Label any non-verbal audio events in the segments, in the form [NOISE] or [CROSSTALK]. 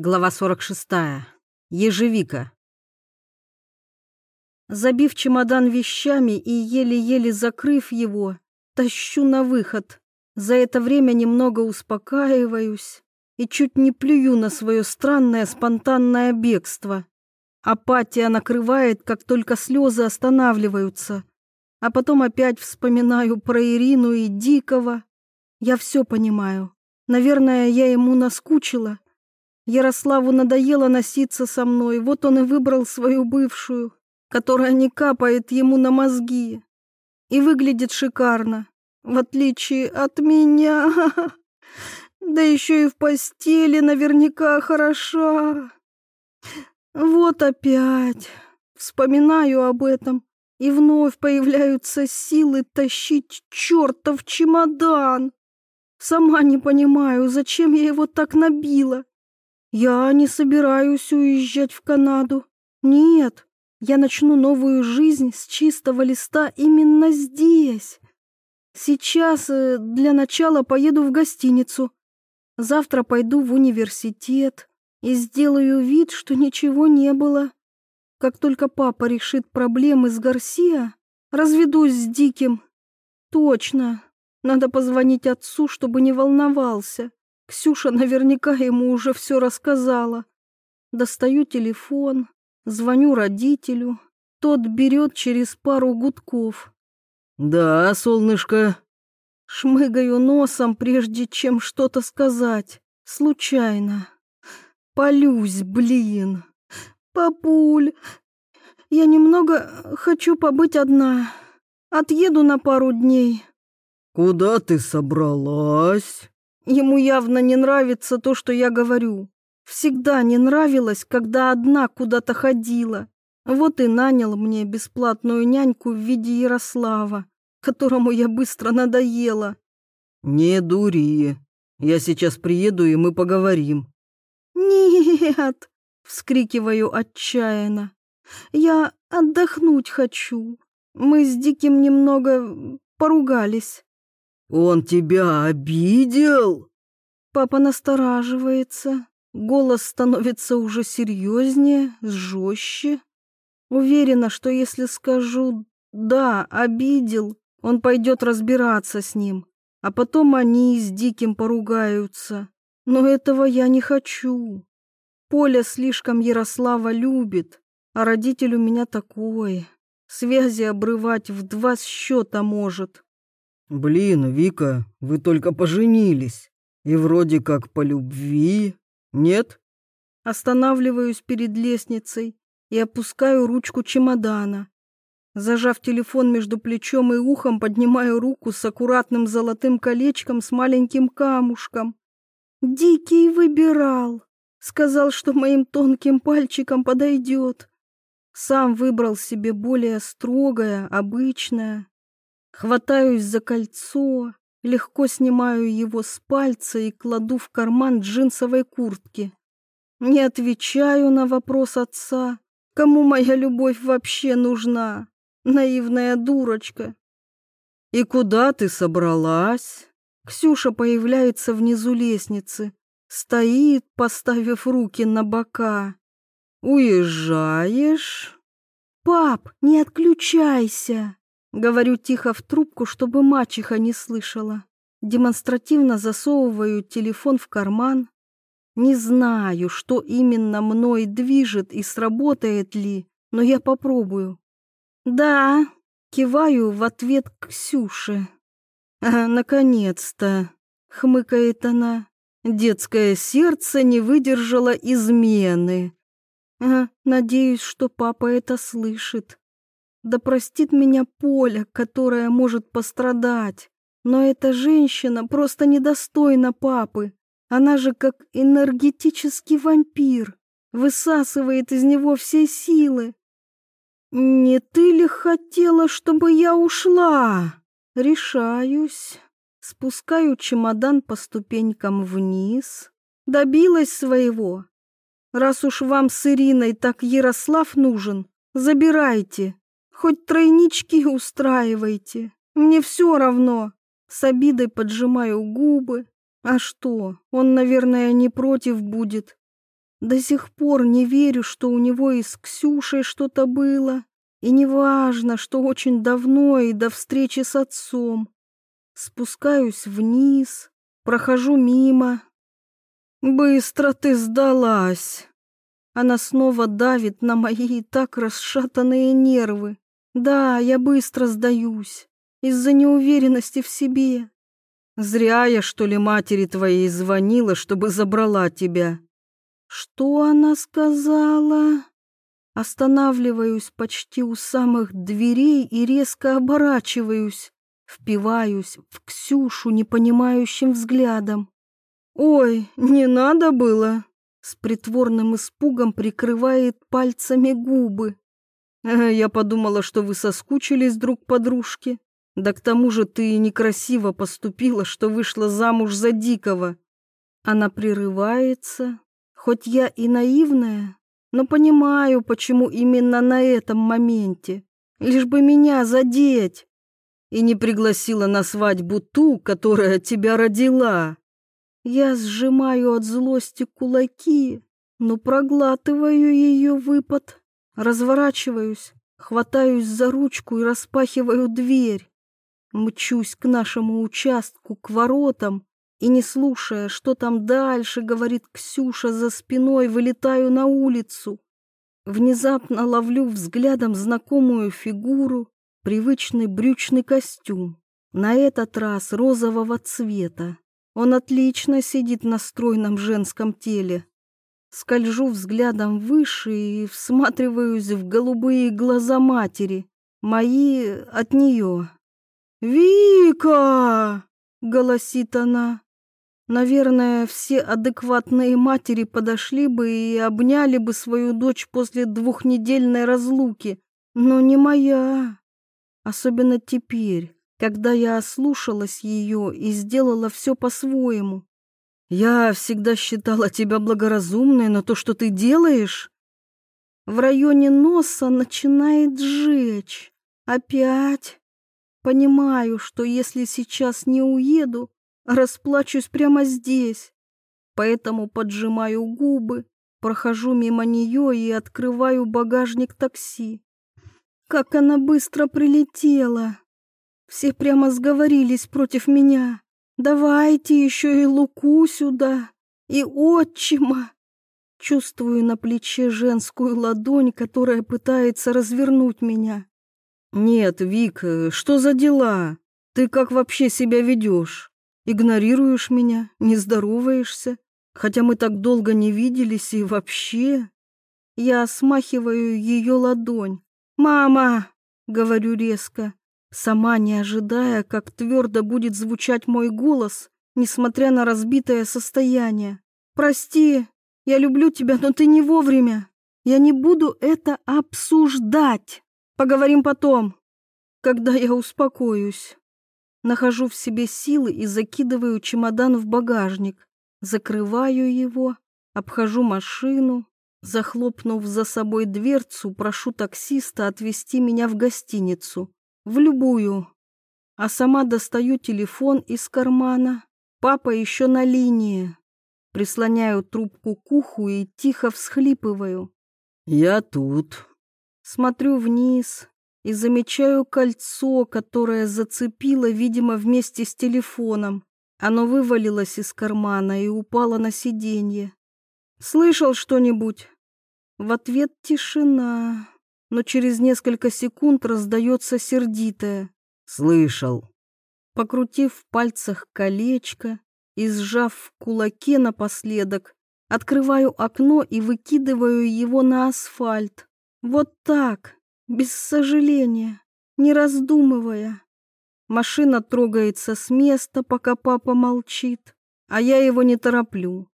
Глава 46. Ежевика. Забив чемодан вещами и еле-еле закрыв его, тащу на выход. За это время немного успокаиваюсь и чуть не плюю на свое странное спонтанное бегство. Апатия накрывает, как только слезы останавливаются. А потом опять вспоминаю про Ирину и Дикого. Я все понимаю. Наверное, я ему наскучила Ярославу надоело носиться со мной, вот он и выбрал свою бывшую, которая не капает ему на мозги. И выглядит шикарно, в отличие от меня. [LAUGHS] Да еще и в постели наверняка хороша. Вот опять. Вспоминаю об этом, и вновь появляются силы тащить чертов чемодан. Сама не понимаю, зачем я его так набила. Я не собираюсь уезжать в Канаду. Нет, я начну новую жизнь с чистого листа именно здесь. Сейчас э, для начала поеду в гостиницу. Завтра пойду в университет и сделаю вид, что ничего не было. Как только папа решит проблемы с Гарсия, разведусь с Диким. Точно, надо позвонить отцу, чтобы не волновался. Ксюша наверняка ему уже все рассказала. Достаю телефон, звоню родителю. Тот берет через пару гудков. «Да, солнышко». Шмыгаю носом, прежде чем что-то сказать. Случайно. Полюсь, блин. Папуль, я немного хочу побыть одна. Отъеду на пару дней. Куда ты собралась? Ему явно не нравится то, что я говорю. Всегда не нравилось, когда одна куда-то ходила. Вот и нанял мне бесплатную няньку в виде Ярослава, которому я быстро надоела. «Не дури. Я сейчас приеду, и мы поговорим». «Нет!» — вскрикиваю отчаянно. «Я отдохнуть хочу. Мы с Диким немного поругались». «Он тебя обидел?» Папа настораживается. Голос становится уже серьезнее, жестче. Уверена, что если скажу «да, обидел», он пойдет разбираться с ним, а потом они с Диким поругаются. Но этого я не хочу. Поля слишком Ярослава любит, а родитель у меня такой. Связи обрывать в два счета может. «Блин, Вика, вы только поженились. И вроде как по любви, нет?» Останавливаюсь перед лестницей и опускаю ручку чемодана. Зажав телефон между плечом и ухом, поднимаю руку с аккуратным золотым колечком с маленьким камушком. Дикий выбирал. Сказал, что моим тонким пальчиком подойдет. Сам выбрал себе более строгое, обычное. Хватаюсь за кольцо, легко снимаю его с пальца и кладу в карман джинсовой куртки. Не отвечаю на вопрос отца, кому моя любовь вообще нужна, наивная дурочка. «И куда ты собралась?» Ксюша появляется внизу лестницы, стоит, поставив руки на бока. «Уезжаешь?» «Пап, не отключайся!» Говорю тихо в трубку, чтобы мачеха не слышала. Демонстративно засовываю телефон в карман. Не знаю, что именно мной движет и сработает ли, но я попробую. Да, киваю в ответ Ксюше. А, наконец-то, хмыкает она. Детское сердце не выдержало измены. А, надеюсь, что папа это слышит. Да простит меня Поля, которая может пострадать. Но эта женщина просто недостойна папы. Она же как энергетический вампир, высасывает из него все силы. Не ты ли хотела, чтобы я ушла? Решаюсь. Спускаю чемодан по ступенькам вниз. Добилась своего. Раз уж вам с Ириной так Ярослав нужен, забирайте. Хоть тройнички устраивайте, мне все равно. С обидой поджимаю губы. А что, он, наверное, не против будет. До сих пор не верю, что у него и с Ксюшей что-то было. И неважно, что очень давно и до встречи с отцом. Спускаюсь вниз, прохожу мимо. «Быстро ты сдалась!» Она снова давит на мои и так расшатанные нервы. Да, я быстро сдаюсь, из-за неуверенности в себе. Зря я, что ли, матери твоей звонила, чтобы забрала тебя. Что она сказала? Останавливаюсь почти у самых дверей и резко оборачиваюсь, впиваюсь в Ксюшу непонимающим взглядом. «Ой, не надо было!» С притворным испугом прикрывает пальцами губы. «Э, «Я подумала, что вы соскучились друг по дружке. Да к тому же ты некрасиво поступила, что вышла замуж за Дикого». Она прерывается, хоть я и наивная, но понимаю, почему именно на этом моменте. Лишь бы меня задеть. И не пригласила на свадьбу ту, которая тебя родила. Я сжимаю от злости кулаки, но проглатываю ее выпад, разворачиваюсь, хватаюсь за ручку и распахиваю дверь. Мчусь к нашему участку, к воротам, и, не слушая, что там дальше, говорит Ксюша за спиной, вылетаю на улицу. Внезапно ловлю взглядом знакомую фигуру, привычный брючный костюм, на этот раз розового цвета. Он отлично сидит на стройном женском теле. Скольжу взглядом выше и всматриваюсь в голубые глаза матери, мои от нее. «Вика!» — голосит она. Наверное, все адекватные матери подошли бы и обняли бы свою дочь после двухнедельной разлуки, но не моя. Особенно теперь, когда я ослушалась ее и сделала все по-своему. Я всегда считала тебя благоразумной, но то, что ты делаешь... В районе носа начинает жечь. Опять. Понимаю, что если сейчас не уеду, расплачусь прямо здесь. Поэтому поджимаю губы, прохожу мимо нее и открываю багажник такси. Как она быстро прилетела. Все прямо сговорились против меня. Давайте еще и Луку сюда, и отчима. Чувствую на плече женскую ладонь, которая пытается развернуть меня. Нет, Вик, что за дела? Ты как вообще себя ведешь? Игнорируешь меня, не здороваешься, хотя мы так долго не виделись и вообще... Я смахиваю ее ладонь. «Мама!» — говорю резко сама не ожидая, как твердо будет звучать мой голос, несмотря на разбитое состояние. «Прости, я люблю тебя, но ты не вовремя. Я не буду это обсуждать. Поговорим потом, когда я успокоюсь». Нахожу в себе силы и закидываю чемодан в багажник. Закрываю его, обхожу машину, захлопнув за собой дверцу, прошу таксиста отвезти меня в гостиницу в любую. А сама достаю телефон из кармана. Папа еще на линии. Прислоняю трубку к уху и тихо всхлипываю. «Я тут». Смотрю вниз и замечаю кольцо, которое зацепило, видимо, вместе с телефоном. Оно вывалилось из кармана и упало на сиденье. «Слышал что-нибудь?» В ответ тишина но через несколько секунд раздается сердитое. «Слышал». Покрутив в пальцах колечко и сжав в кулаке напоследок, открываю окно и выкидываю его на асфальт. Вот так, без сожаления, не раздумывая. Машина трогается с места, пока папа молчит, а я его не тороплю.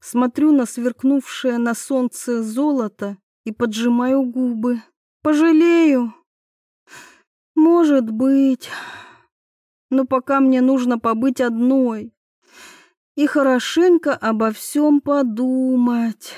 Смотрю на сверкнувшее на солнце золото и поджимаю губы. Пожалею. Может быть. Но пока мне нужно побыть одной и хорошенько обо всем подумать.